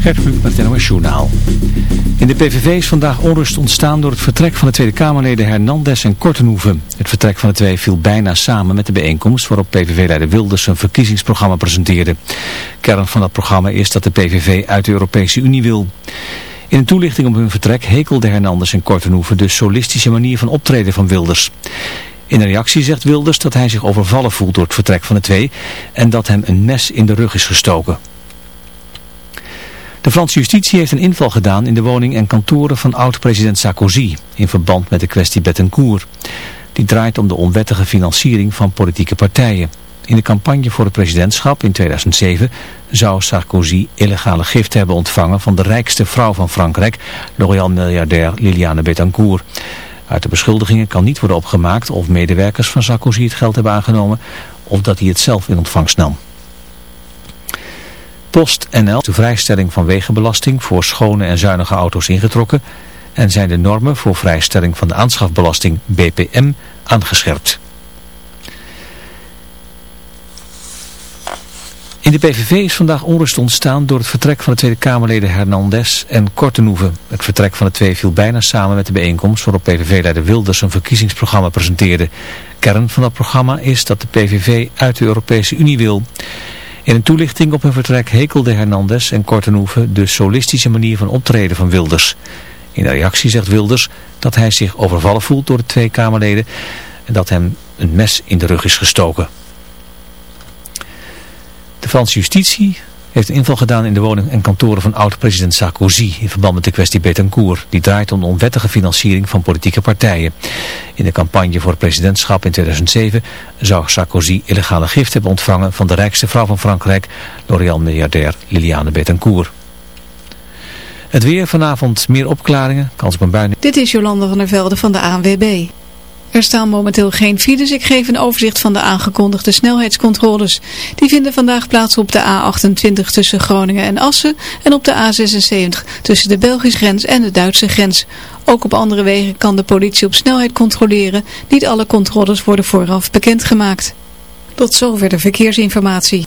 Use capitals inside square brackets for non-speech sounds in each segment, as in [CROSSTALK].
Gert met het NOS Journaal. In de PVV is vandaag onrust ontstaan door het vertrek van de Tweede Kamerleden Hernandez en Kortenhoeven. Het vertrek van de twee viel bijna samen met de bijeenkomst waarop PVV-leider Wilders zijn verkiezingsprogramma presenteerde. Kern van dat programma is dat de PVV uit de Europese Unie wil. In een toelichting op hun vertrek hekelde Hernandez en Kortenhoeven de solistische manier van optreden van Wilders. In een reactie zegt Wilders dat hij zich overvallen voelt door het vertrek van de twee en dat hem een mes in de rug is gestoken. De Franse justitie heeft een inval gedaan in de woning en kantoren van oud-president Sarkozy in verband met de kwestie Bettencourt. Die draait om de onwettige financiering van politieke partijen. In de campagne voor het presidentschap in 2007 zou Sarkozy illegale giften hebben ontvangen van de rijkste vrouw van Frankrijk, L'Oréal-miljardair Liliane Bettencourt. Uit de beschuldigingen kan niet worden opgemaakt of medewerkers van Sarkozy het geld hebben aangenomen of dat hij het zelf in ontvangst nam. PostNL de vrijstelling van wegenbelasting voor schone en zuinige auto's ingetrokken en zijn de normen voor vrijstelling van de aanschafbelasting BPM aangescherpt. In de PVV is vandaag onrust ontstaan door het vertrek van de Tweede Kamerleden Hernandez en Kortenhoeven. Het vertrek van de twee viel bijna samen met de bijeenkomst waarop PVV-leider Wilders een verkiezingsprogramma presenteerde. Kern van dat programma is dat de PVV uit de Europese Unie wil. In een toelichting op hun vertrek hekelde Hernandez en Kortenhoeven de solistische manier van optreden van Wilders. In de reactie zegt Wilders dat hij zich overvallen voelt door de twee Kamerleden en dat hem een mes in de rug is gestoken. De Franse justitie heeft inval gedaan in de woning en kantoren van oud-president Sarkozy in verband met de kwestie Betancourt. Die draait om de onwettige financiering van politieke partijen. In de campagne voor het presidentschap in 2007 zou Sarkozy illegale gift hebben ontvangen van de rijkste vrouw van Frankrijk, L'Oréal-miljardair Liliane Betancourt. Het weer vanavond meer opklaringen, kans op een bui. Dit is Jolande van der Velde van de ANWB. Er staan momenteel geen files. Ik geef een overzicht van de aangekondigde snelheidscontroles. Die vinden vandaag plaats op de A28 tussen Groningen en Assen en op de A76 tussen de Belgische grens en de Duitse grens. Ook op andere wegen kan de politie op snelheid controleren. Niet alle controles worden vooraf bekendgemaakt. Tot zover de verkeersinformatie.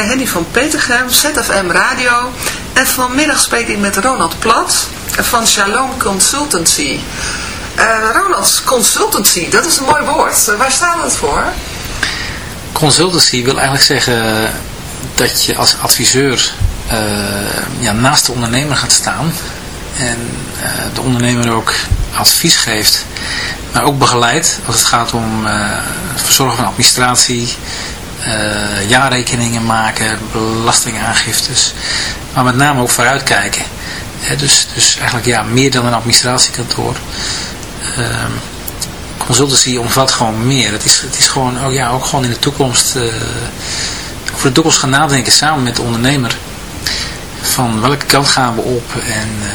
Henny van Petergem, ZFM Radio. En vanmiddag spreek ik met Ronald Plat van Shalom Consultancy. Eh, Ronald, consultancy, dat is een mooi woord. Eh, waar staat dat voor? Consultancy wil eigenlijk zeggen dat je als adviseur eh, ja, naast de ondernemer gaat staan. En de ondernemer ook advies geeft. Maar ook begeleidt als het gaat om verzorgen van administratie, uh, jaarrekeningen maken, belastingaangiftes, maar met name ook vooruitkijken. dus, dus eigenlijk ja, meer dan een administratiekantoor. Uh, consultancy omvat gewoon meer. Het is, het is gewoon oh ja, ook gewoon in de toekomst, uh, over de toekomst gaan nadenken samen met de ondernemer. Van welke kant gaan we op en uh,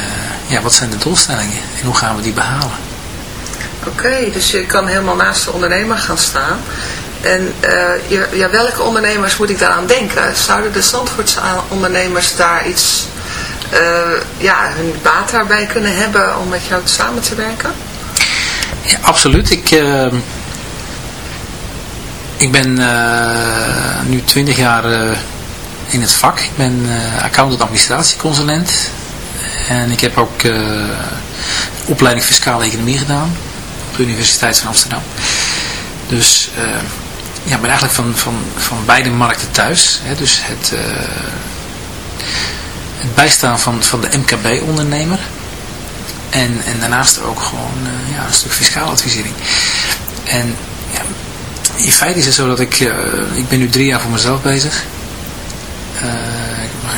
ja, wat zijn de doelstellingen en hoe gaan we die behalen. Oké, dus je kan helemaal naast de ondernemer gaan staan. En uh, ja, welke ondernemers moet ik daaraan denken? Zouden de Zandvoortse ondernemers daar iets, uh, ja, hun baat daarbij kunnen hebben om met jou samen te werken? Ja, absoluut. Ik, uh, ik ben nu 20 jaar in het vak. Ik ben accountant administratieconsulent. En ik heb ook opleiding fiscale economie gedaan op de Universiteit van Amsterdam. Dus ja, ben eigenlijk van, van, van beide markten thuis. Hè, dus het, uh, het bijstaan van, van de MKB-ondernemer. En, en daarnaast ook gewoon uh, ja, een stuk fiscale advisering. En ja, in feite is het zo dat ik, uh, ik ben nu drie jaar voor mezelf bezig.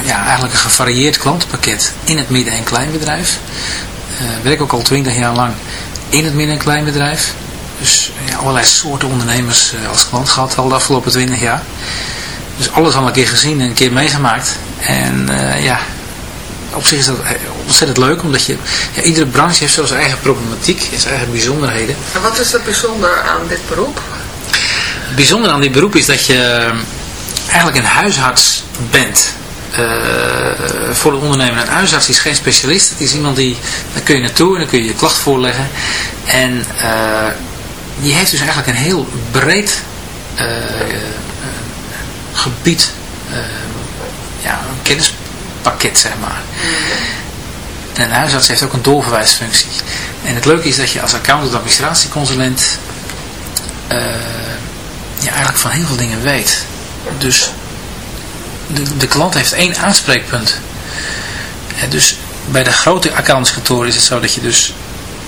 ja, eigenlijk een gevarieerd klantenpakket in het midden- en kleinbedrijf. werk ook al twintig jaar lang in het midden- en kleinbedrijf. Dus ja, allerlei soorten ondernemers uh, als klant gehad al de afgelopen 20 jaar. Dus alles al een keer gezien en een keer meegemaakt. En uh, ja, op zich is dat eh, ontzettend leuk, omdat je, ja, iedere branche heeft zo zijn eigen problematiek, zijn eigen bijzonderheden. En wat is er bijzonder aan dit beroep? Het bijzonder aan dit beroep is dat je eigenlijk een huisarts bent. Uh, voor de ondernemer. Een huisarts is geen specialist. Het is iemand die, daar kun je naartoe en dan kun je je klacht voorleggen. En uh, die heeft dus eigenlijk een heel breed uh, gebied, uh, ja, een kennispakket zeg maar. En een huisarts heeft ook een doorverwijsfunctie. En het leuke is dat je als accountant administratieconsulent uh, eigenlijk van heel veel dingen weet. Dus de, de klant heeft één aanspreekpunt. Ja, dus bij de grote accountantskantoren is het zo dat je dus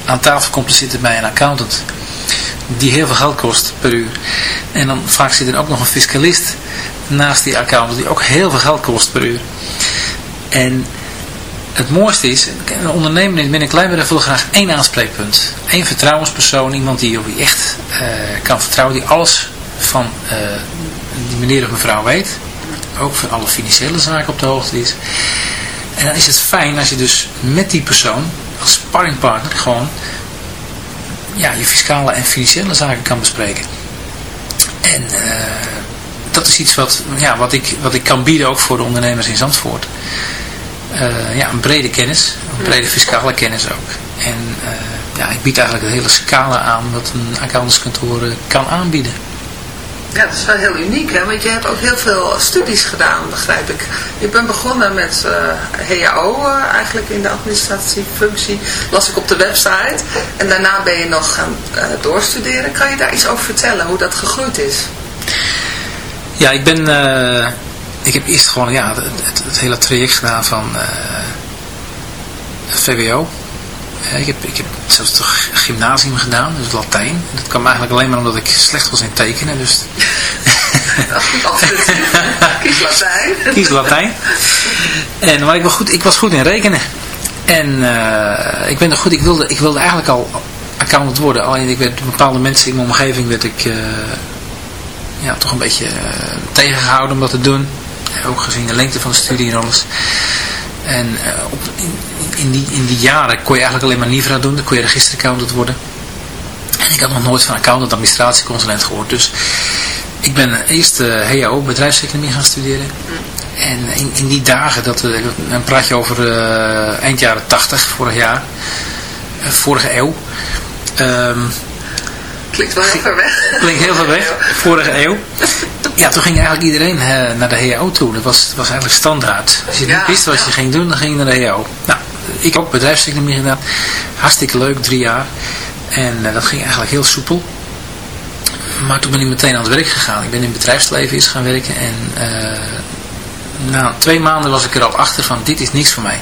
aan tafel komt te zitten bij een accountant die heel veel geld kost per uur. En dan vaak zit er ook nog een fiscalist naast die accountant die ook heel veel geld kost per uur. En het mooiste is, een ondernemer in het kleinbedrijf wil graag één aanspreekpunt. Eén vertrouwenspersoon, iemand die op je echt uh, kan vertrouwen, die alles van uh, die meneer of mevrouw weet. Ook van alle financiële zaken op de hoogte is. En dan is het fijn als je dus met die persoon, als sparringpartner, gewoon ja, je fiscale en financiële zaken kan bespreken. En uh, dat is iets wat, ja, wat, ik, wat ik kan bieden ook voor de ondernemers in Zandvoort. Uh, ja, een brede kennis, een brede fiscale kennis ook. En uh, ja, ik bied eigenlijk een hele scala aan wat een accountantskantoor kan aanbieden. Ja, dat is wel heel uniek, hè? want je hebt ook heel veel studies gedaan, begrijp ik. Je bent begonnen met uh, HAO uh, eigenlijk in de administratiefunctie, las ik op de website. En daarna ben je nog gaan uh, doorstuderen. Kan je daar iets over vertellen, hoe dat gegroeid is? Ja, ik ben, ik heb eerst gewoon ja, het, het, het hele traject gedaan van VWO. Ik, heb, ik heb zelfs toch gymnasium gedaan, dus Latijn. Dat kwam eigenlijk alleen maar omdat ik slecht was in tekenen. Dus... Kies Latijn. Kies Latijn. En, maar ik was goed, ik was goed in rekenen. En uh, ik ben er goed, ik wilde, ik wilde eigenlijk al accountant worden. Alleen ik werd bepaalde mensen in mijn omgeving werd ik uh, ja, toch een beetje uh, tegengehouden om dat te doen. Ook gezien de lengte van de studie en alles. En op, in, in, die, in die jaren kon je eigenlijk alleen maar NIVRA doen. Dan kon je registeraccountant worden. En ik had nog nooit van accountant administratieconsulent gehoord. Dus ik ben eerst uh, HAO bedrijfseconomie gaan studeren. En in, in die dagen, dat, uh, een praatje over eind jaren 80, vorig jaar, vorige eeuw. Um, Klinkt wel heel ver weg. Klinkt heel ver weg, vorige eeuw. Ja, toen ging eigenlijk iedereen eh, naar de HAO toe. Dat was, was eigenlijk standaard. Als je niet Ja, wist wat ja. je ging doen, dan ging je naar de HAO. Nou, ik ook bedrijfseconomie gedaan. Hartstikke leuk, drie jaar. En eh, dat ging eigenlijk heel soepel. Maar toen ben ik meteen aan het werk gegaan. Ik ben in het bedrijfsleven eens gaan werken. En eh, na twee maanden was ik er al achter van, dit is niks voor mij.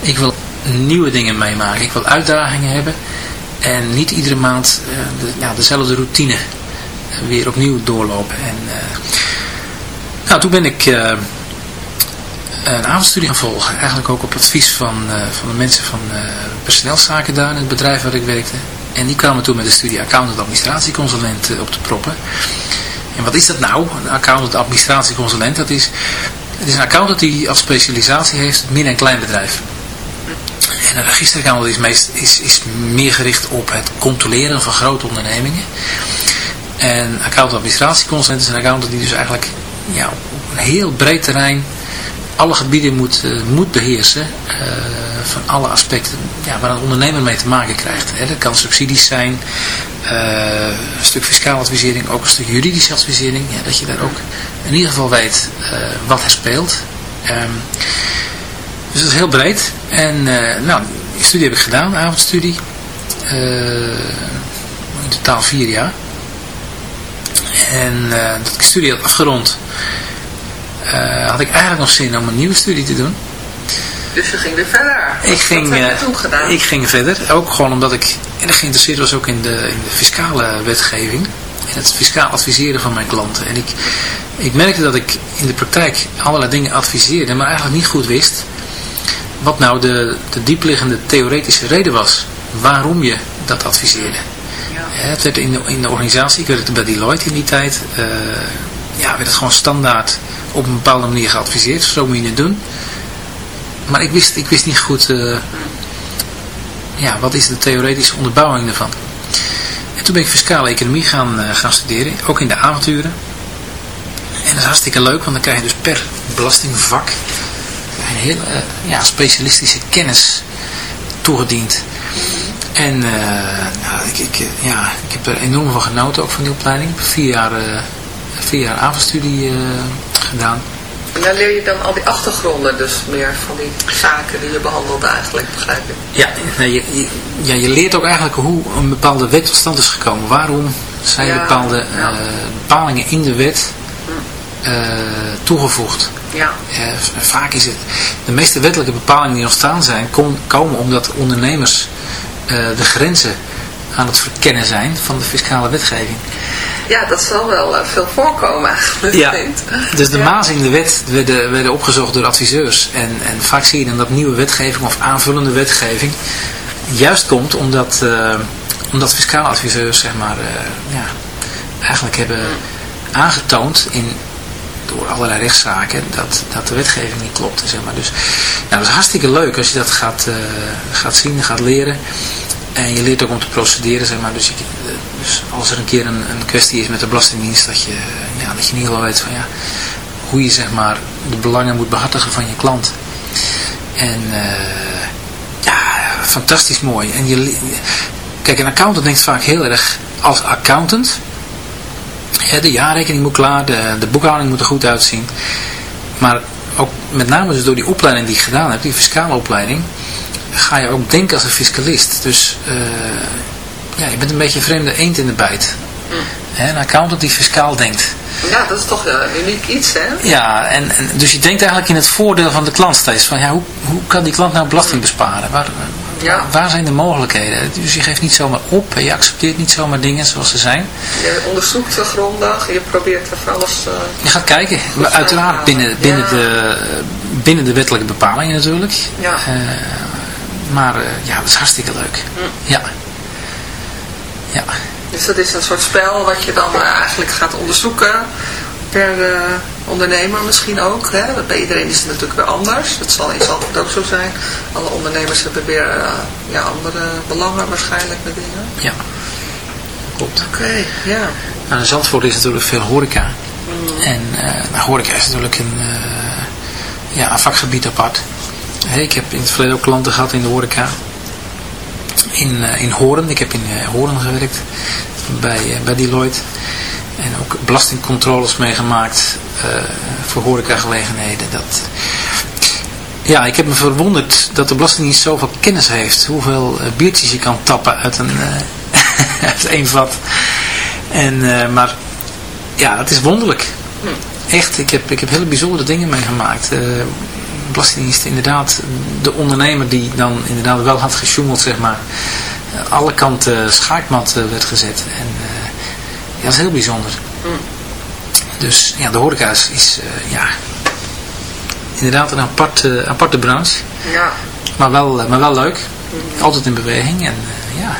Ik wil nieuwe dingen meemaken. Ik wil uitdagingen hebben. En niet iedere maand eh, de, ja, dezelfde routine eh, weer opnieuw doorlopen. En, eh, nou, toen ben ik een avondstudie gaan volgen. Eigenlijk ook op advies van, van de mensen van personeelszaken daar in het bedrijf waar ik werkte. En die kwamen toen met de studie accountant administratieconsulent op te proppen. En wat is dat nou? Een accountant administratieconsulent, dat is, het is een accountant die als specialisatie heeft midden- en kleinbedrijf. En een registeraccountant is, meest, is, is meer gericht op het controleren van grote ondernemingen. En accountant administratieconsulent is een accountant die dus eigenlijk ja, op een heel breed terrein alle gebieden moet, moet beheersen eh, van alle aspecten ja, waar een ondernemer mee te maken krijgt. Hè. Dat kan subsidies zijn, eh, een stuk fiscale advisering, ook een stuk juridische advisering. Ja, dat je daar ook in ieder geval weet eh, wat er speelt. Ehm, dus dat is heel breed. En eh, nou, die studie heb ik gedaan, avondstudie. Eh, in totaal vier jaar. En eh, dat ik studie had afgerond, had ik eigenlijk nog zin om een nieuwe studie te doen. Dus je ging weer verder. Ik ging, Wat heb je toen gedaan? ik ging verder, ook gewoon omdat ik erg geïnteresseerd was ook in de, in de fiscale wetgeving. En het fiscaal adviseren van mijn klanten. En ik, ik merkte dat ik in de praktijk allerlei dingen adviseerde, maar eigenlijk niet goed wist wat nou de, de diepliggende theoretische reden was waarom je dat adviseerde. Hè, Het werd in de, in de organisatie, ik werkte bij Deloitte in die tijd, eh, ja, werd het gewoon standaard op een bepaalde manier geadviseerd. Zo moet je het doen. Maar ik wist, ik wist niet goed, eh, ja, wat is de theoretische onderbouwing daarvan. En toen ben ik fiscale economie gaan, eh, gaan studeren, ook in de avonturen. En dat is hartstikke leuk, want dan krijg je dus per belastingvak hele eh, ja, specialistische kennis toegediend. En eh, nou, ik, ik, eh, ja, ik heb er enorm van genoten, ook van die opleiding. Ik heb vier jaar, vier jaar avondstudie eh, gedaan. En daar leer je dan al die achtergronden dus meer van die zaken die je behandelt eigenlijk, begrijp ik. Ja, nee, je, je, ja, je leert ook eigenlijk hoe een bepaalde wet tot stand is gekomen. Waarom zijn Ja, bepaalde ja. bepalingen in de wet eh, toegevoegd? Ja. Eh, vaak is het, de meeste wettelijke bepalingen die ontstaan zijn, kom- komen omdat ondernemers eh, de grenzen aan het verkennen zijn van de fiscale wetgeving. Ja, dat zal wel eh, veel voorkomen [LAUGHS] eigenlijk. Ja, dus de Ja. mazen in de wet werden, werden opgezocht door adviseurs. En, en vaak zie je dan dat nieuwe wetgeving of aanvullende wetgeving juist komt omdat, omdat fiscale adviseurs zeg maar, ja, eigenlijk hebben aangetoond in, door allerlei rechtszaken dat, dat de wetgeving niet klopt. Zeg maar. Dus nou, dat is hartstikke leuk als je dat gaat, eh, gaat zien, gaat leren. En je leert ook om te procederen, zeg maar. Dus, eh, dus als er een keer een, een kwestie is met de Belastingdienst, dat je, eh, ja, dat je ieder geval weet van, ja, hoe je zeg maar, de belangen moet behartigen van je klant. En ja, fantastisch mooi. En je, kijk, een accountant denkt vaak heel erg als accountant. De jaarrekening moet klaar, de, de boekhouding moet er goed uitzien. Maar ook met name dus door die opleiding die ik gedaan heb, die fiscale opleiding, ga je ook denken als een fiscalist. Dus eh, ja, je bent een beetje een vreemde eend in de bijt. Hè, een accountant die fiscaal denkt. Ja, dat is toch een uniek iets, hè? Ja, en, en, dus je denkt eigenlijk in het voordeel van de klant steeds. Van, ja, hoe, hoe kan die klant nou belasting besparen? Waar, Ja. waar zijn de mogelijkheden? Dus je geeft niet zomaar op. en Je accepteert niet zomaar dingen zoals ze zijn. Je onderzoekt ze grondig, je probeert er van alles... eh, Je gaat kijken. Maar uiteraard binnen, binnen, de, binnen de wettelijke bepalingen natuurlijk. Ja. Eh, maar eh, ja, dat is hartstikke leuk. Ja. Ja. Dus dat is een soort spel wat je dan eigenlijk gaat onderzoeken per ondernemer misschien ook. Hè? Bij iedereen is het natuurlijk weer anders. Dat zal in Zandvoort ook zo zijn. Alle ondernemers hebben weer eh, ja, andere belangen waarschijnlijk met dingen. Ja. Klopt. Oké, ja. Nou, in Zandvoort is natuurlijk veel horeca. En eh horeca is natuurlijk een, eh, ja, een vakgebied apart. Ik heb in het verleden ook klanten gehad in de horeca. In, in Horen, ik heb in Horen gewerkt. bij, bij Deloitte. En ook belastingcontroles meegemaakt eh, voor horecagelegenheden. Dat, ja, ik heb me verwonderd dat de Belastingdienst zoveel kennis heeft. Hoeveel eh, biertjes je kan tappen uit een, eh, [LAUGHS] uit één vat. En, maar ja, het is wonderlijk. Echt, ik heb, ik heb hele bijzondere dingen meegemaakt. Belastingdienst inderdaad, de ondernemer die dan inderdaad wel had gesjoemeld, zeg maar. alle kanten schaakmat werd gezet. En dat is heel bijzonder. Dus ja, de horeca is, is, eh, ja, inderdaad een aparte, aparte branche. Ja. Maar wel, eh, maar wel leuk. Altijd in beweging. En eh, ja,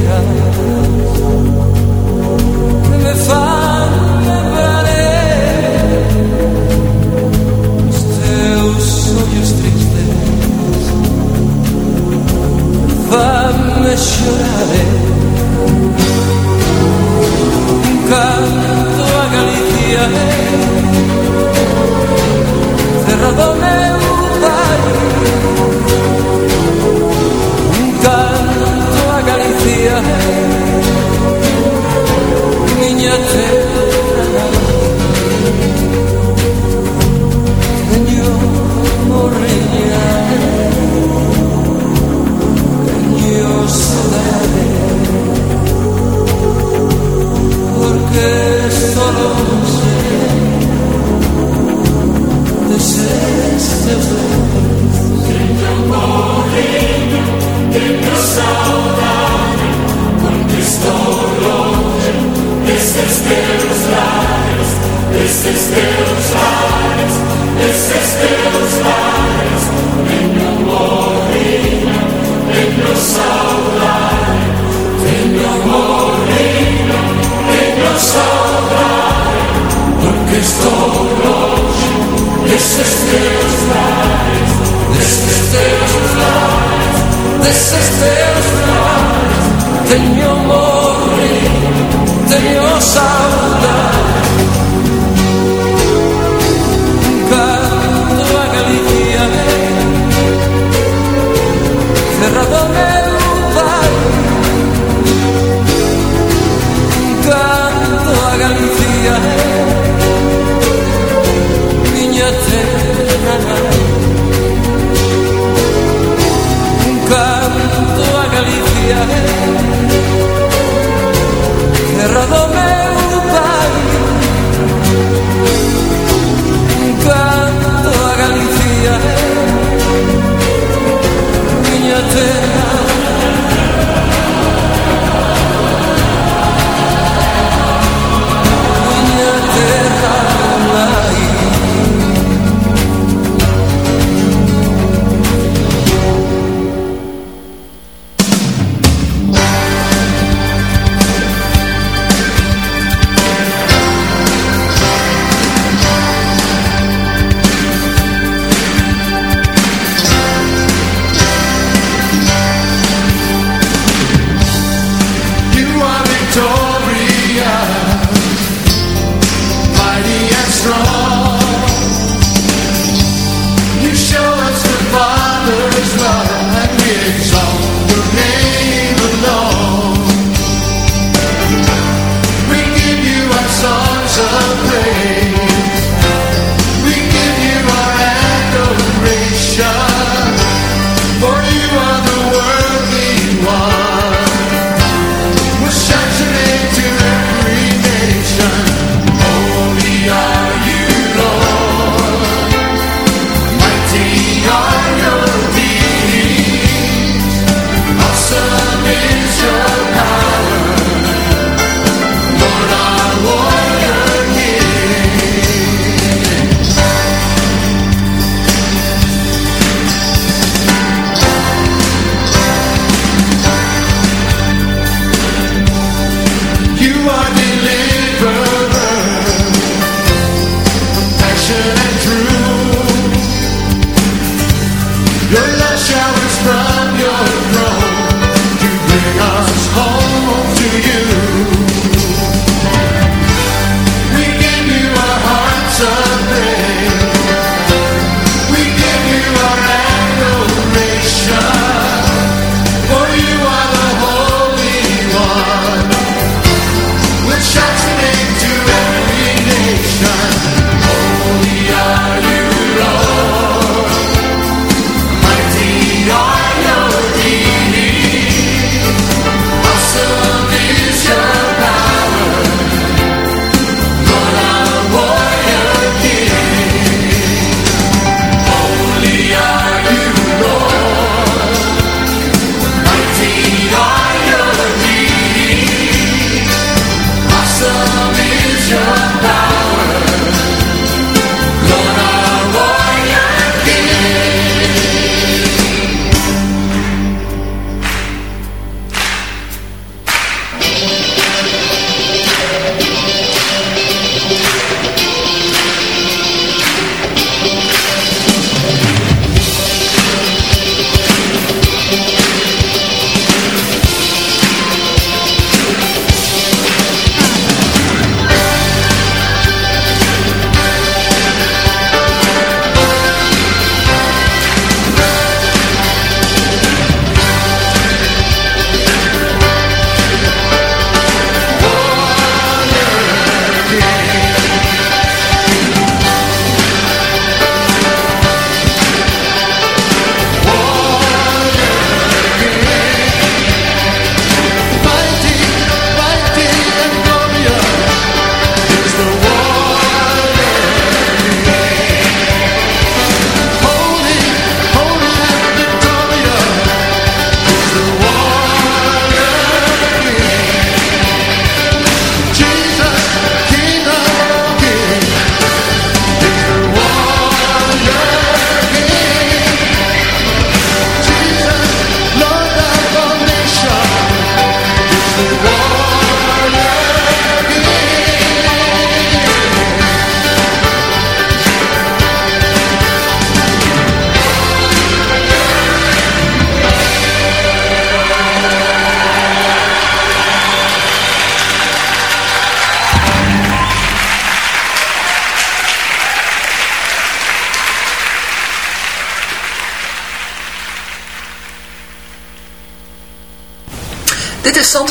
realidad.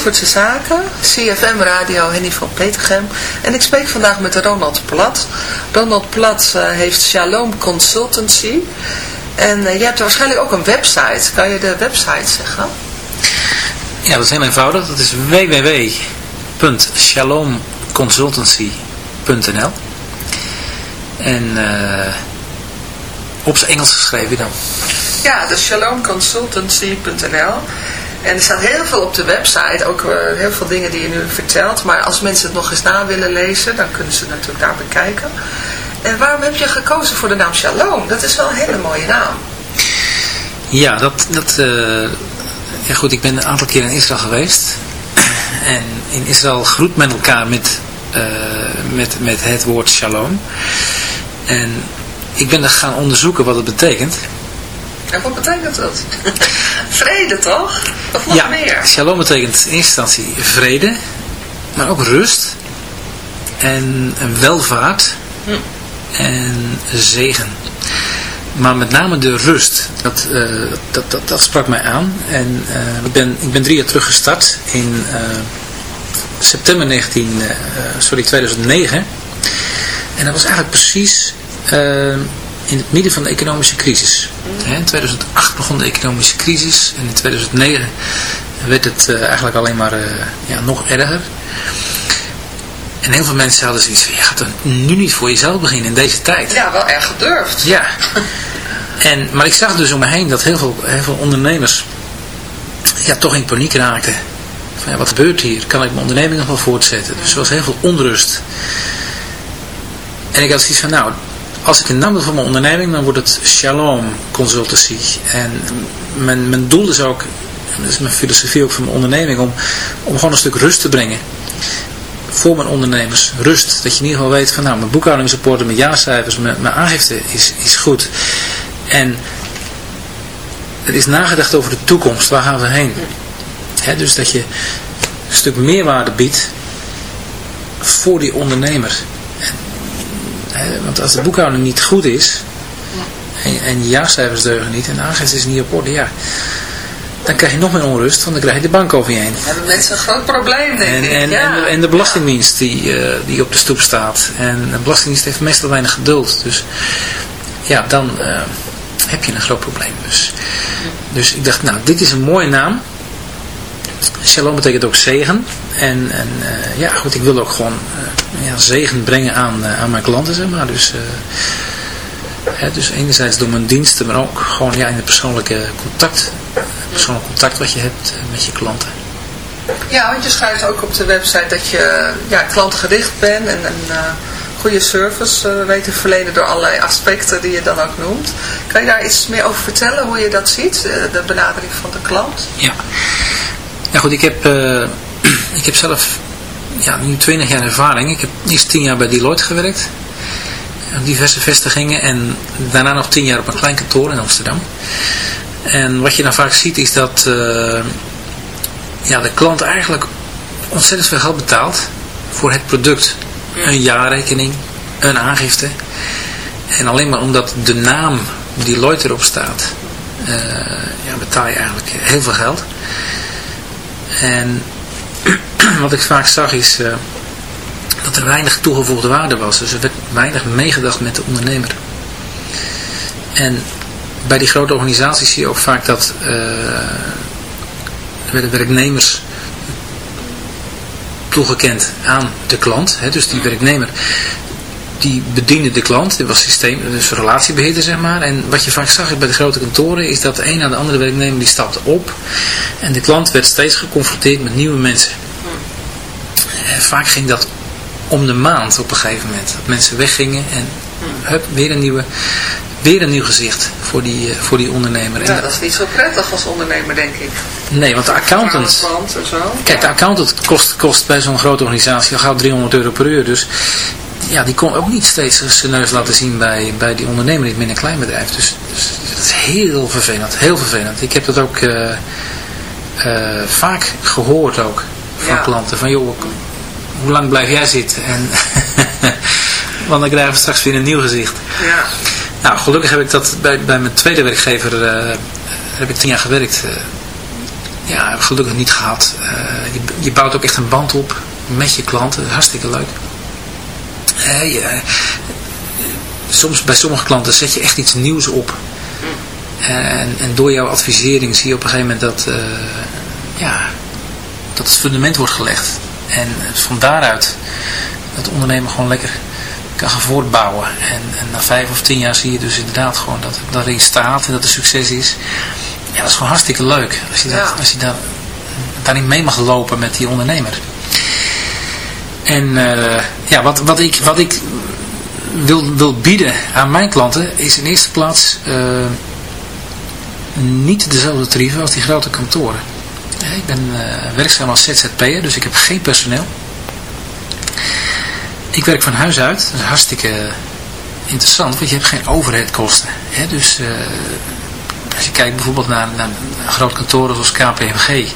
Zandvoortse Zaken, CFM Radio Henny van Petergem. En ik spreek vandaag met Ronald Plat. Ronald Plat eh, heeft Shalom Consultancy. En eh, je hebt waarschijnlijk ook een website. Kan je de website zeggen? Ja, dat is heel eenvoudig. Dat is www.shalomconsultancy.nl En eh, op zijn Engels geschreven dan. Ja, dus shalomconsultancy.nl. En er staat heel veel op de website, ook eh, heel veel dingen die je nu vertelt. Maar als mensen het nog eens na willen lezen, dan kunnen ze natuurlijk daar bekijken. En waarom heb je gekozen voor de naam Shalom? Dat is wel een hele mooie naam. Ja, dat, dat eh, ja goed, ik ben een aantal keer in Israël geweest. En in Israël groet men elkaar met, eh, met, met het woord shalom. En ik ben er gaan onderzoeken wat het betekent. En wat betekent dat? [LAUGHS] Vrede toch? Of nog ja, meer? shalom betekent in eerste instantie vrede, maar ook rust en welvaart Hm. en zegen. Maar met name de rust, dat, eh, dat, dat, dat sprak mij aan. En eh, ik, ben, ik ben drie jaar terug gestart in eh, september 19, eh, sorry, 2009. En dat was eigenlijk precies in het midden van de economische crisis. Hè, In 2008 begon de economische crisis en in 2009 werd het eh, eigenlijk alleen maar eh, ja, nog erger. En heel veel mensen hadden zoiets van, je gaat er nu niet voor jezelf beginnen in deze tijd. Ja, wel erg gedurfd. Ja. En, maar ik zag dus om me heen dat heel veel, heel veel ondernemers ja, toch in paniek raakten. Van, ja, wat gebeurt hier? Kan ik mijn onderneming nog wel voortzetten? Dus er was heel veel onrust. En ik had zoiets van, nou, als ik een naam wil voor mijn onderneming, dan wordt het Shalom Consultancy. En mijn, mijn doel is ook, dat is mijn filosofie ook voor mijn onderneming, om, om gewoon een stuk rust te brengen. Voor mijn ondernemers. Rust. Dat je in ieder geval weet van, nou, mijn boekhouding is op orde, mijn jaarcijfers, mijn, mijn aangifte is, is goed. En het is nagedacht over de toekomst. Waar gaan we heen? Dus dat je een stuk meerwaarde biedt voor die ondernemer. Want als de boekhouding niet goed is, en, en je jaarcijfers deugen niet, en de aangifte is niet op orde, ja, dan krijg je nog meer onrust, want dan krijg je de bank over je heen. Hebben mensen een groot probleem, denk En, ik. en, ja. en, de, en de Belastingdienst die, eh, die op de stoep staat. En de Belastingdienst heeft meestal weinig geduld. Dus ja, dan eh, heb je een groot probleem. Dus, dus ik dacht, nou, dit is een mooie naam. Shalom betekent ook zegen. En, en eh, ja, goed, ik wil ook gewoon eh, ja, zegen brengen aan, eh, aan mijn klanten, zeg maar. Dus, hè, dus enerzijds door mijn diensten, maar ook gewoon ja, in het persoonlijke contact. Persoonlijk contact wat je hebt met je klanten. Ja, want je schrijft ook op de website dat je ja, klantgericht bent en een eh, goede service eh, weet te verlenen door allerlei aspecten die je dan ook noemt. Kan je daar iets meer over vertellen, hoe je dat ziet, eh, de benadering van de klant? Ja. Ja goed, ik heb, eh, [CLEARS THROAT] ik heb zelf ja, nu 20 jaar ervaring. Ik heb eerst 10 jaar bij Deloitte gewerkt. Op diverse vestigingen. En daarna nog 10 jaar op een klein kantoor in Amsterdam. En wat je dan vaak ziet is dat eh, ja, de klant eigenlijk ontzettend veel geld betaalt voor het product. Een jaarrekening, een aangifte. En alleen maar omdat de naam Deloitte erop staat, eh, ja, betaal je eigenlijk heel veel geld. En [CLEARS THROAT] wat ik vaak zag is eh, dat er weinig toegevoegde waarde was. Dus er werd weinig meegedacht met de ondernemer. En bij die grote organisaties zie je ook vaak dat eh, werden werknemers toegekend aan de klant. Hè, dus die werknemer die bediende de klant, dit was systeem, dus relatiebeheerder zeg maar. En wat je vaak zag bij de grote kantoren is dat de een na de andere werknemer die stapte op en de klant werd steeds geconfronteerd met nieuwe mensen. En vaak ging dat om de maand op een gegeven moment. Dat mensen weggingen en hup, weer een nieuwe, weer een nieuw gezicht voor die, eh, voor die ondernemer. Ja, dat is niet zo prettig als ondernemer, denk ik. Nee, want de accountant. Kijk, de accountant kost, kost bij zo'n grote organisatie al gauw 300 euro per uur. Dus ja, die kon ook niet steeds zijn neus laten zien bij, bij die ondernemer in het midden- en kleinbedrijf. Dus, dus dat is heel vervelend, heel vervelend. Ik heb dat ook eh, eh, vaak gehoord ook van Ja. klanten. Van joh, hoe lang blijf jij zitten? En [LAUGHS] Want dan krijgen we straks weer een nieuw gezicht. Ja. Nou, gelukkig heb ik dat bij, bij mijn tweede werkgever, eh, heb ik tien jaar gewerkt. ja, gelukkig niet gehad. Eh, je, je bouwt ook echt een band op met je klanten. Hartstikke leuk. Eh, je, soms bij sommige klanten zet je echt iets nieuws op. En, en door jouw advisering zie je op een gegeven moment dat, eh, ja, dat het fundament wordt gelegd. En van daaruit dat de ondernemer gewoon lekker kan gaan voortbouwen. En, en na vijf of tien jaar zie je dus inderdaad gewoon dat dat erin staat en dat er succes is. Ja, dat is gewoon hartstikke leuk. Als je, dat, Ja. als je daar, daarin mee mag lopen met die ondernemer. En eh, ja, wat, wat ik, wat ik wil, wil bieden aan mijn klanten is in eerste plaats eh, niet dezelfde tarieven als die grote kantoren. Eh, Ik ben werkzaam als ZZP'er, dus ik heb geen personeel. Ik werk van huis uit, dat is hartstikke interessant, want je hebt geen overheadkosten. Hè? Dus als je kijkt bijvoorbeeld naar, naar grote kantoren zoals KPMG,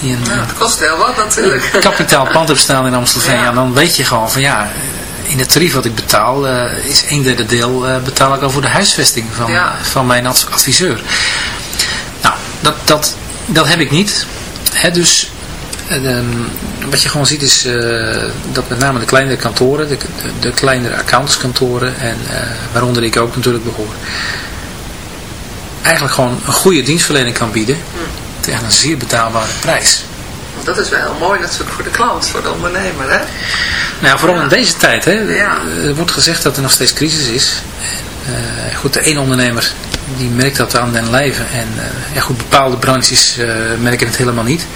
Ja, het kost heel wat natuurlijk. kapitaal staan in Amstelveen, ja. dan weet je gewoon van ja, in het tarief wat ik betaal, eh, is een derde deel eh, betaal ik al voor de huisvesting van, Ja. van mijn adv- adviseur. Nou, dat, dat, dat heb ik niet. Hè, dus eh, wat je gewoon ziet is dat met name de kleinere kantoren, de, de, de kleinere accountantskantoren en waaronder ik ook natuurlijk behoor, eigenlijk gewoon een goede dienstverlening kan bieden tegen een zeer betaalbare prijs. Dat is wel heel mooi natuurlijk voor de klant, voor de ondernemer. Hè? Nou, vooral Ja. in deze tijd. Hè, Ja. Er wordt gezegd dat er nog steeds crisis is. Eh, goed, de ene ondernemer die merkt dat aan den lijve. En eh, ja, goed, bepaalde branches eh, merken het helemaal niet.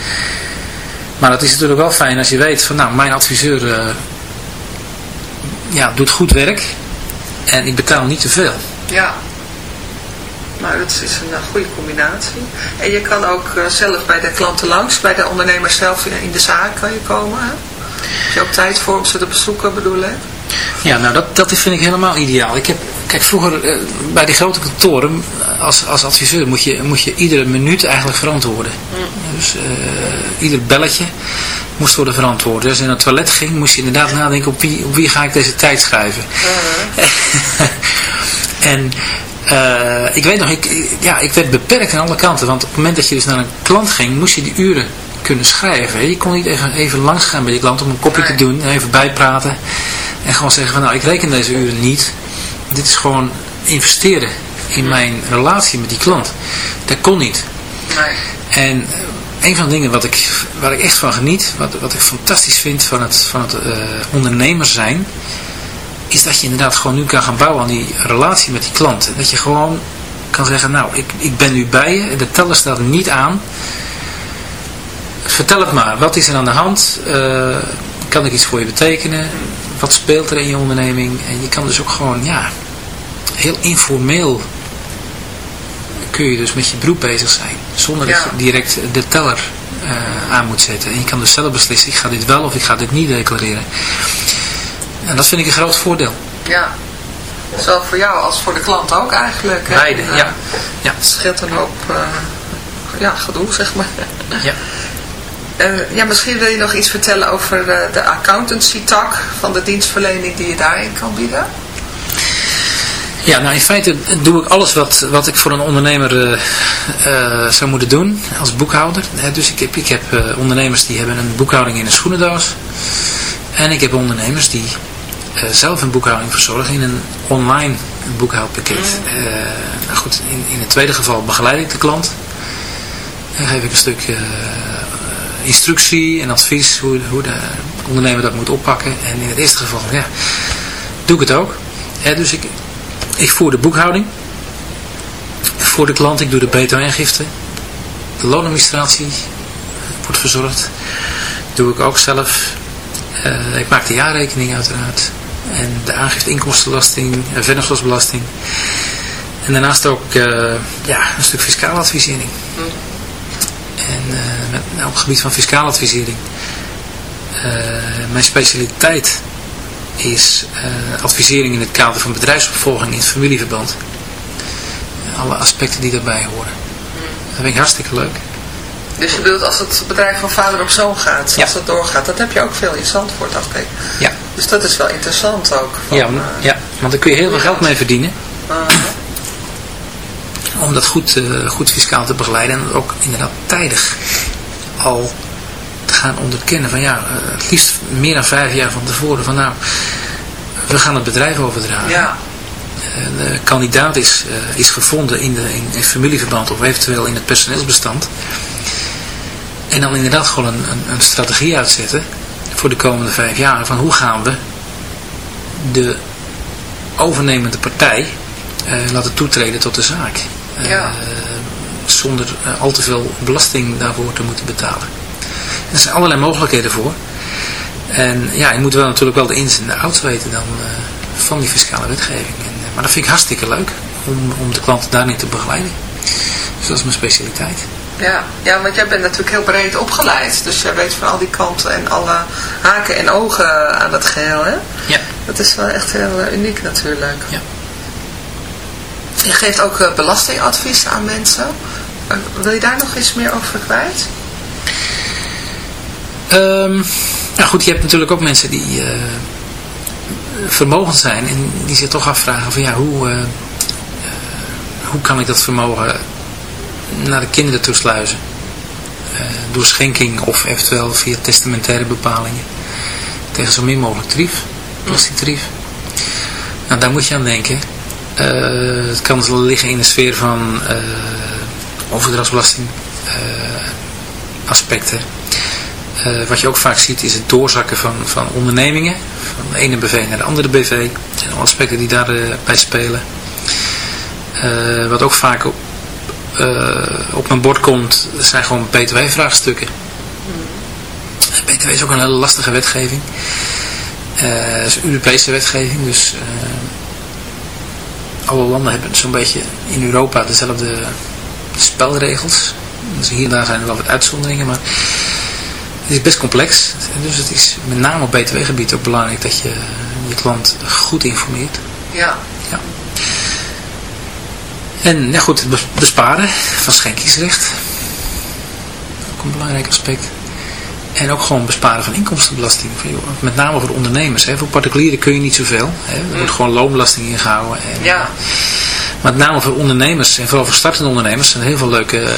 Maar het is natuurlijk wel fijn als je weet van nou, mijn adviseur ja, doet goed werk. En ik betaal niet te veel. Ja. Nou, dat is een eh, goede combinatie. En je kan ook eh, zelf bij de klanten langs, bij de ondernemer zelf in, de zaak kan je komen. Hè? Heb je ook tijd voor om ze te bezoeken, bedoel ik? Ja, nou dat, dat vind ik helemaal ideaal. Ik heb, kijk, vroeger eh, bij die grote kantoren, als, als adviseur, moet je, moet je iedere minuut eigenlijk verantwoorden. Dus eh, ieder belletje moest worden verantwoord. Dus als je naar het toilet ging, moest je inderdaad nadenken op wie, op wie ga ik deze tijd schrijven. [LAUGHS] en eh, ik weet nog, ik, ja, ik werd beperkt aan alle kanten. Want op het moment dat je dus naar een klant ging, moest je die uren kunnen schrijven. Je kon niet even, even langs gaan bij die klant om een kopje te doen en even bijpraten. En gewoon zeggen van nou, ik reken deze uren niet. Dit is gewoon investeren in mijn relatie met die klant. Dat kon niet. Nee. En eh, een van de dingen wat ik, waar ik echt van geniet, wat, wat ik fantastisch vind van het, van het eh, ondernemer zijn, is dat je inderdaad gewoon nu kan gaan bouwen aan die relatie met die klant. Dat je gewoon kan zeggen, nou, ik, ik ben nu bij je, de teller staat niet aan. Vertel het maar, wat is er aan de hand? Eh, kan ik iets voor je betekenen? Wat speelt er in je onderneming? En je kan dus ook gewoon, ja, heel informeel kun je dus met je beroep bezig zijn. Zonder dat je direct de teller eh, aan moet zetten. En je kan dus zelf beslissen, ik ga dit wel of ik ga dit niet declareren. En dat vind ik een groot voordeel. Ja. Zowel voor jou als voor de klant ook eigenlijk. Hè? Beide, En, ja. eh, ja. Het scheelt een hoop eh, ja, gedoe, zeg maar. Ja. [LAUGHS] Eh, ja, misschien wil je nog iets vertellen over de accountancy tak van de dienstverlening die je daarin kan bieden. Ja, nou in feite doe ik alles wat, wat ik voor een ondernemer zou moeten doen als boekhouder. Dus ik heb, ik heb ondernemers die hebben een boekhouding in een schoenendoos. En ik heb ondernemers die eh, zelf een boekhouding verzorgen in een online boekhoudpakket. Eh, nou goed, in, in het tweede geval begeleid ik de klant. En geef ik een stuk eh, instructie en advies hoe, hoe de ondernemer dat moet oppakken. En in het eerste geval, ja, doe ik het ook. Hè, dus ik, ik voer de boekhouding voor de klant. Ik doe de btw-aangifte. De loonadministratie wordt verzorgd. Doe ik ook zelf. Ik maak de jaarrekening uiteraard. En de aangifte inkomstenbelasting, eh, vennootschapsbelasting. En daarnaast ook eh, ja, een stuk fiscale advisering. En eh, met, nou, op het gebied van fiscale advisering. mijn specialiteit is advisering in het kader van bedrijfsopvolging in het familieverband. Alle aspecten die daarbij horen. Dat vind ik hartstikke leuk. Dus je bedoelt als het bedrijf van vader op zoon gaat, als het doorgaat, dat heb je ook veel in Zandvoort, dacht ik. Ja. Dus dat is wel interessant ook. van, Ja, ja, want daar kun je heel veel geld mee verdienen. uh, Om dat goed, eh, goed fiscaal te begeleiden. En ook inderdaad tijdig al te gaan onderkennen. Van ja, eh, het liefst meer dan vijf jaar van tevoren. Van nou, we gaan het bedrijf overdragen. ja. De kandidaat is, eh, is gevonden in, de, in, in familieverband of eventueel in het personeelsbestand. En dan inderdaad gewoon een, een, een strategie uitzetten voor de komende vijf jaar. Van hoe gaan we de overnemende partij eh, laten toetreden tot de zaak. Eh, Ja. Zonder eh, al te veel belasting daarvoor te moeten betalen. Er zijn allerlei mogelijkheden voor. En ja, je moet wel natuurlijk wel de ins en de outs weten dan van die fiscale wetgeving. En, maar dat vind ik hartstikke leuk om, om de klant daarin te begeleiden. Dus dat is mijn specialiteit. Ja. ja, want jij bent natuurlijk heel breed opgeleid. Dus jij weet van al die kanten en alle haken en ogen aan het geheel, hè? Ja. Dat is wel echt heel eh, uniek natuurlijk. Ja. Je geeft ook eh, belastingadvies aan mensen. Eh, wil je daar nog iets meer over kwijt? Ehm, nou goed, je hebt natuurlijk ook mensen die eh, vermogend zijn en die zich toch afvragen van ja, hoe, hoe kan ik dat vermogen naar de kinderen toe sluizen? Eh, door schenking of eventueel via testamentaire bepalingen tegen zo min mogelijk tarief, belastingtarief. Nou, daar moet je aan denken. Eh, het kan liggen in de sfeer van eh, overdrachtsbelasting aspecten. Wat je ook vaak ziet is het doorzakken van, van ondernemingen. Van de ene BV naar de andere BV. En alle aspecten die daarbij bij spelen. Wat ook vaak op mijn bord komt, zijn gewoon btw-vraagstukken. BTW is ook een hele lastige wetgeving. Eh, Het is een Europese wetgeving, dus eh, alle landen hebben zo'n beetje in Europa dezelfde spelregels. Dus hier en daar zijn er wel wat uitzonderingen, maar het is best complex. Dus het is met name op btw-gebied ook belangrijk dat je je klant goed informeert. Ja. En ja goed, het bes- besparen van schenkingsrecht. Ook een belangrijk aspect. En ook gewoon besparen van inkomstenbelasting. Met name voor ondernemers. Hè. Voor particulieren kun je niet zoveel. Hè. Er wordt gewoon loonbelasting ingehouden. En, Ja. Maar met name voor ondernemers en vooral voor startende ondernemers zijn er heel veel leuke eh,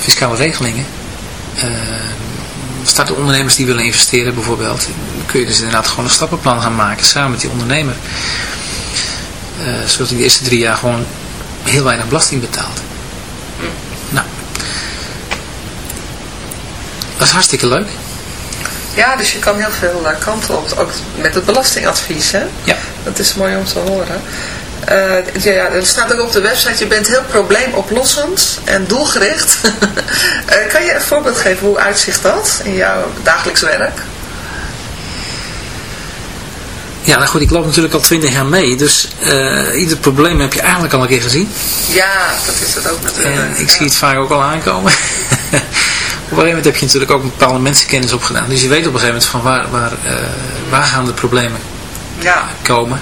fiscale regelingen. Eh startende ondernemers die willen investeren bijvoorbeeld. Dan kun je dus inderdaad gewoon een stappenplan gaan maken samen met die ondernemer. Eh, zodat hij de eerste drie jaar gewoon heel weinig belasting betaalt. Nou, dat is hartstikke leuk. Ja, dus je kan heel veel eh, kanten op. Ook met het belastingadvies, hè? Ja. Dat is mooi om te horen. Eh, ja, ja, er staat ook op de website, je bent heel probleemoplossend en doelgericht. [LAUGHS] Eh, kan je een voorbeeld geven, hoe uitzicht dat in jouw dagelijks werk? Ja, nou goed, ik loop natuurlijk al twintig jaar mee. Dus eh, ieder probleem heb je eigenlijk al een keer gezien. Ja, dat is het ook natuurlijk. En ik zie het vaak ook al aankomen. [LAUGHS] op een gegeven moment heb je natuurlijk ook een bepaalde mensenkennis opgedaan. Dus je weet op een gegeven moment van waar, waar, eh, waar gaan de problemen Ja, komen.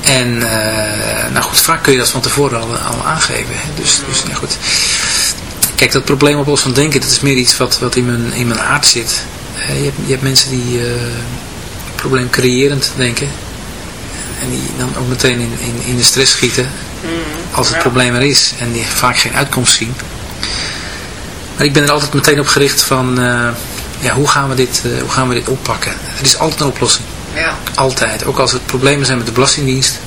En eh, nou goed, vaak kun je dat van tevoren al, al aangeven. Hè. Dus, dus nou goed. Kijk, dat probleem oplossen van denken, dat is meer iets wat, wat in, mijn, in mijn aard zit. Eh, je, hebt, je hebt mensen die eh probleem creërend denken. En die dan ook meteen in, in, in de stress schieten als het ja. probleem er is. En die vaak geen uitkomst zien. Maar ik ben er altijd meteen op gericht van, eh, ja, hoe gaan, we dit, eh, hoe gaan we dit oppakken? Er is altijd een oplossing. ja. Altijd. Ook als er problemen zijn met de Belastingdienst.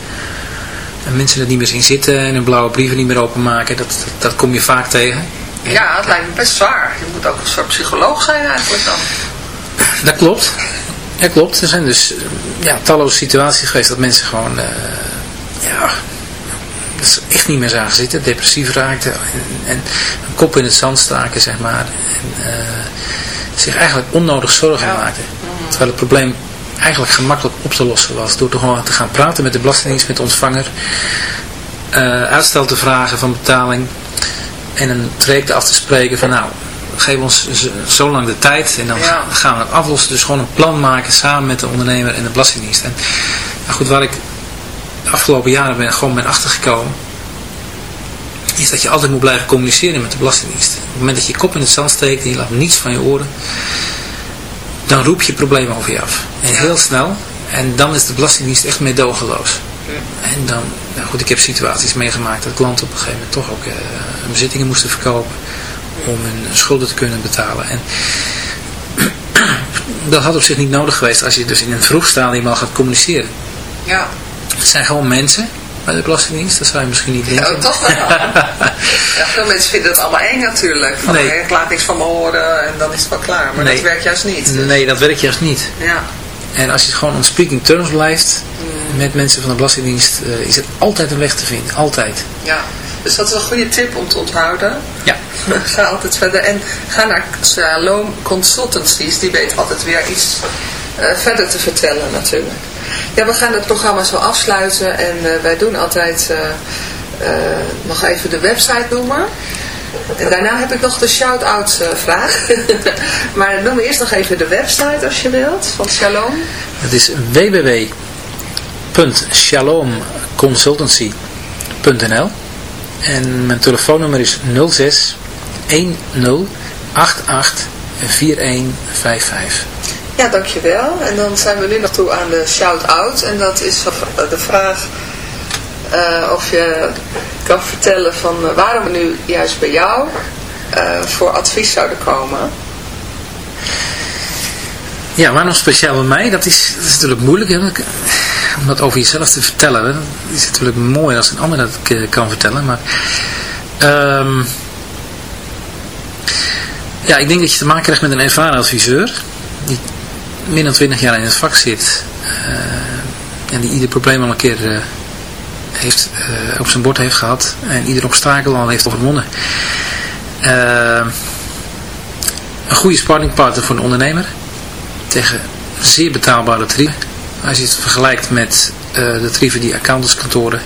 En mensen er niet meer in zitten en hun blauwe brieven niet meer openmaken. Dat, dat, dat kom je vaak tegen. ja, het lijkt me best zwaar. Je moet ook een soort psycholoog zijn eigenlijk dan. Dat klopt. Dat klopt. Er zijn dus eh, ja, talloze situaties geweest dat mensen gewoon... eh, ja, dat ze echt niet meer zagen zitten. Depressief raakten. En, en een kop in het zand staken, zeg maar. En eh, zich eigenlijk onnodig zorgen maakten. Terwijl het probleem eigenlijk gemakkelijk op te lossen was. Door gewoon te gaan praten met de Belastingdienst, met de ontvanger. eh, uitstel te vragen van betaling. En een traject af te spreken van nou, geef ons zo lang de tijd. En dan Ja. gaan we het aflossen. Dus gewoon een plan maken samen met de ondernemer en de Belastingdienst. En nou goed, waar ik de afgelopen jaren ben, gewoon ben achtergekomen. Is dat je altijd moet blijven communiceren met de Belastingdienst. Op het moment dat je je kop in het zand steekt en je laat niets van je oren. Dan roep je problemen over je af. En heel snel. En dan is de Belastingdienst echt meedogenloos. En dan, nou goed, ik heb situaties meegemaakt dat klanten op een gegeven moment toch ook eh, hun bezittingen moesten verkopen om hun schulden te kunnen betalen. En [CLEARS THROAT] dat had op zich niet nodig geweest als je dus in een vroeg stadium al gaat communiceren. Ja. Het zijn gewoon mensen bij de Belastingdienst, dat zou je misschien niet denken. Oh, toch wel. [LAUGHS] ja, veel mensen vinden het allemaal eng natuurlijk. Van, Nee. ik laat niks van me horen en dan is het wel klaar. Maar Nee. dat werkt juist niet. Dus, Nee, dat werkt juist niet. Ja. En als je gewoon on speaking terms blijft met mensen van de Belastingdienst, eh, is het altijd een weg te vinden. Altijd. ja. Dus dat is een goede tip om te onthouden. Ja. [LAUGHS] ga altijd verder. En ga naar Salome Consultancies. Die weet altijd weer iets eh, verder te vertellen natuurlijk. Ja, we gaan het programma zo afsluiten. En eh, wij doen altijd eh, nog even de website noemen. En daarna heb ik nog de shout-out vraag. [LAUGHS] maar noem eerst nog even de website als je wilt. Van Shalom. Het is www.shalomconsultancy.nl En mijn telefoonnummer is 06 10 88 4155. Ja, dankjewel. En dan zijn we nu nog toe aan de shout-out. En dat is de vraag eh, of je kan vertellen van eh, waarom we nu juist bij jou eh, voor advies zouden komen. Ja, waarom speciaal bij mij? Dat is, dat is natuurlijk moeilijk hè? Om dat over jezelf te vertellen. Het is natuurlijk mooi als een ander dat kan vertellen. Maar ehm, ja, ik denk dat je te maken krijgt met een ervaren adviseur. Die meer dan 20 jaar in het vak zit. eh, en die ieder probleem al een keer eh, heeft, eh, op zijn bord heeft gehad. En ieder obstakel al heeft overwonnen. Ehm, een goede sparringpartner voor een ondernemer tegen zeer betaalbare tarieven. Als je het vergelijkt met eh, de tarieven die accountantskantoren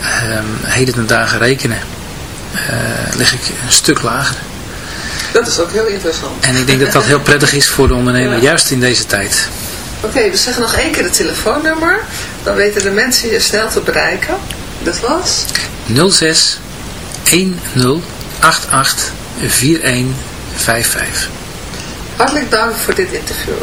ehm heden ten dagen rekenen, eh, lig ik een stuk lager. Dat is ook heel interessant. En ik denk dat dat heel prettig is voor de ondernemer, Ja. juist in deze tijd. Oké, we zeggen nog één keer het telefoonnummer. Dan weten de mensen je snel te bereiken. Dat was? 06 10 88 4155. Hartelijk dank voor dit interview.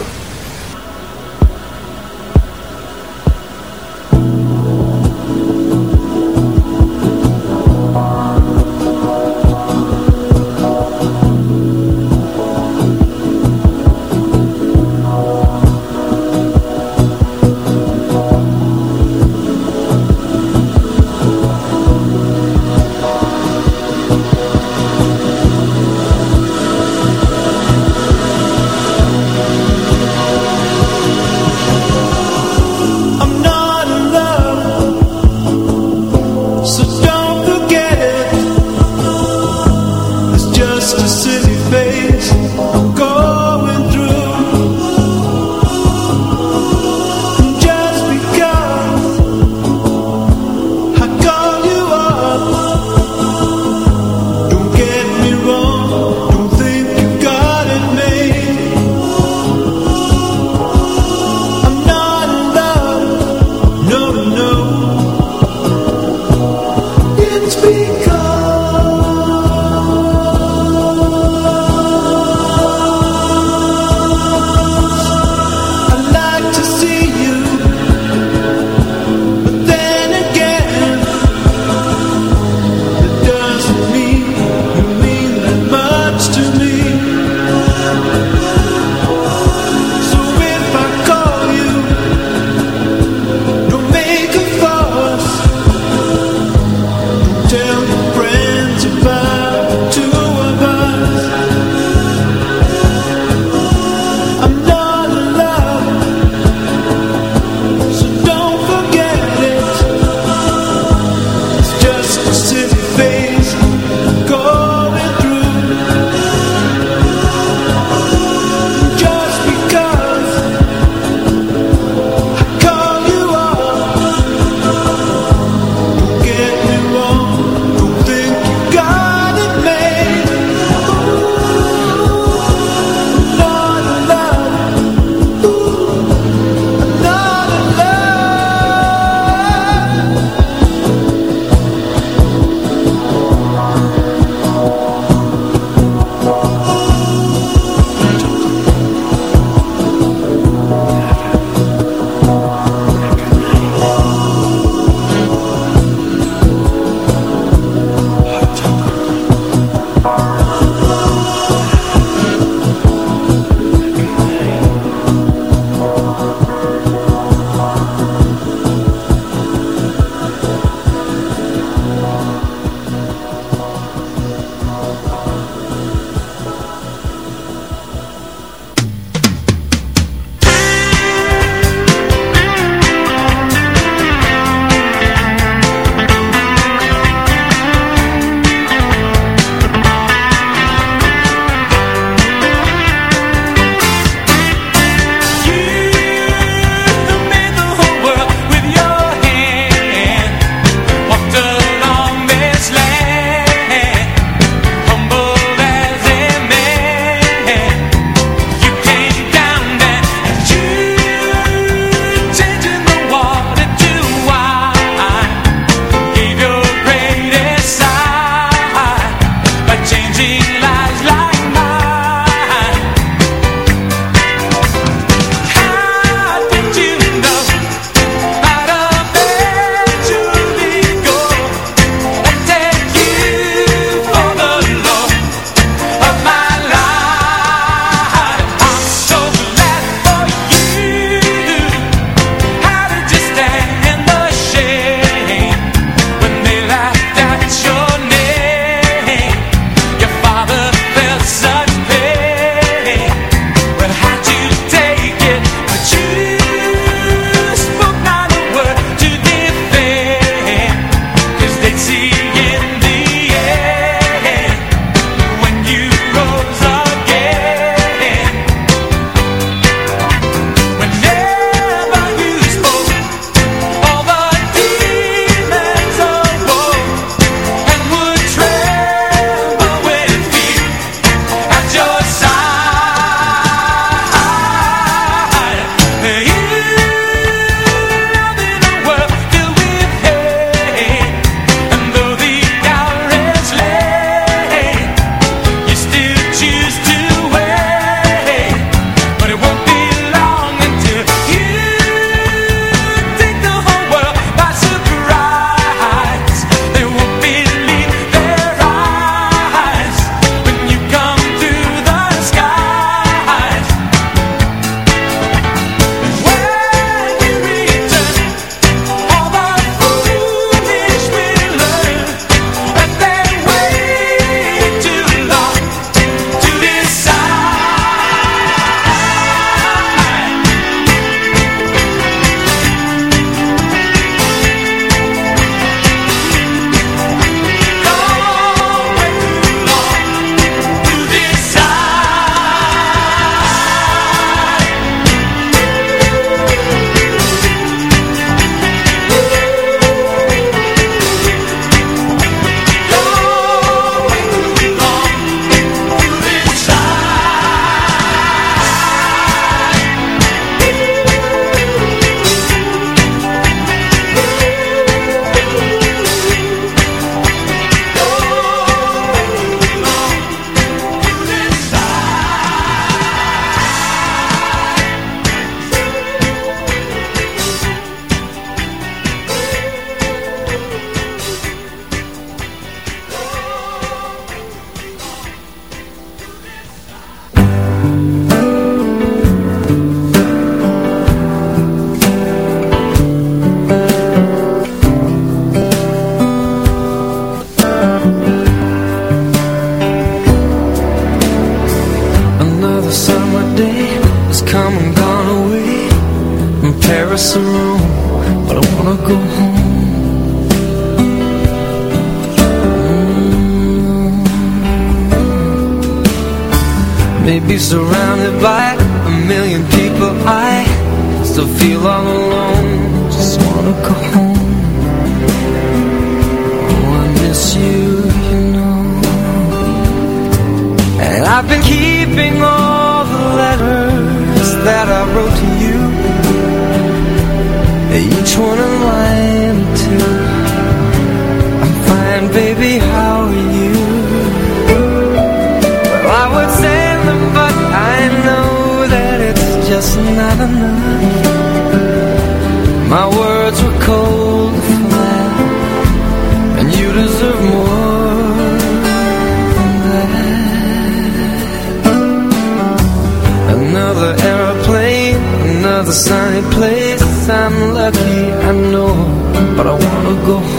go.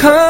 come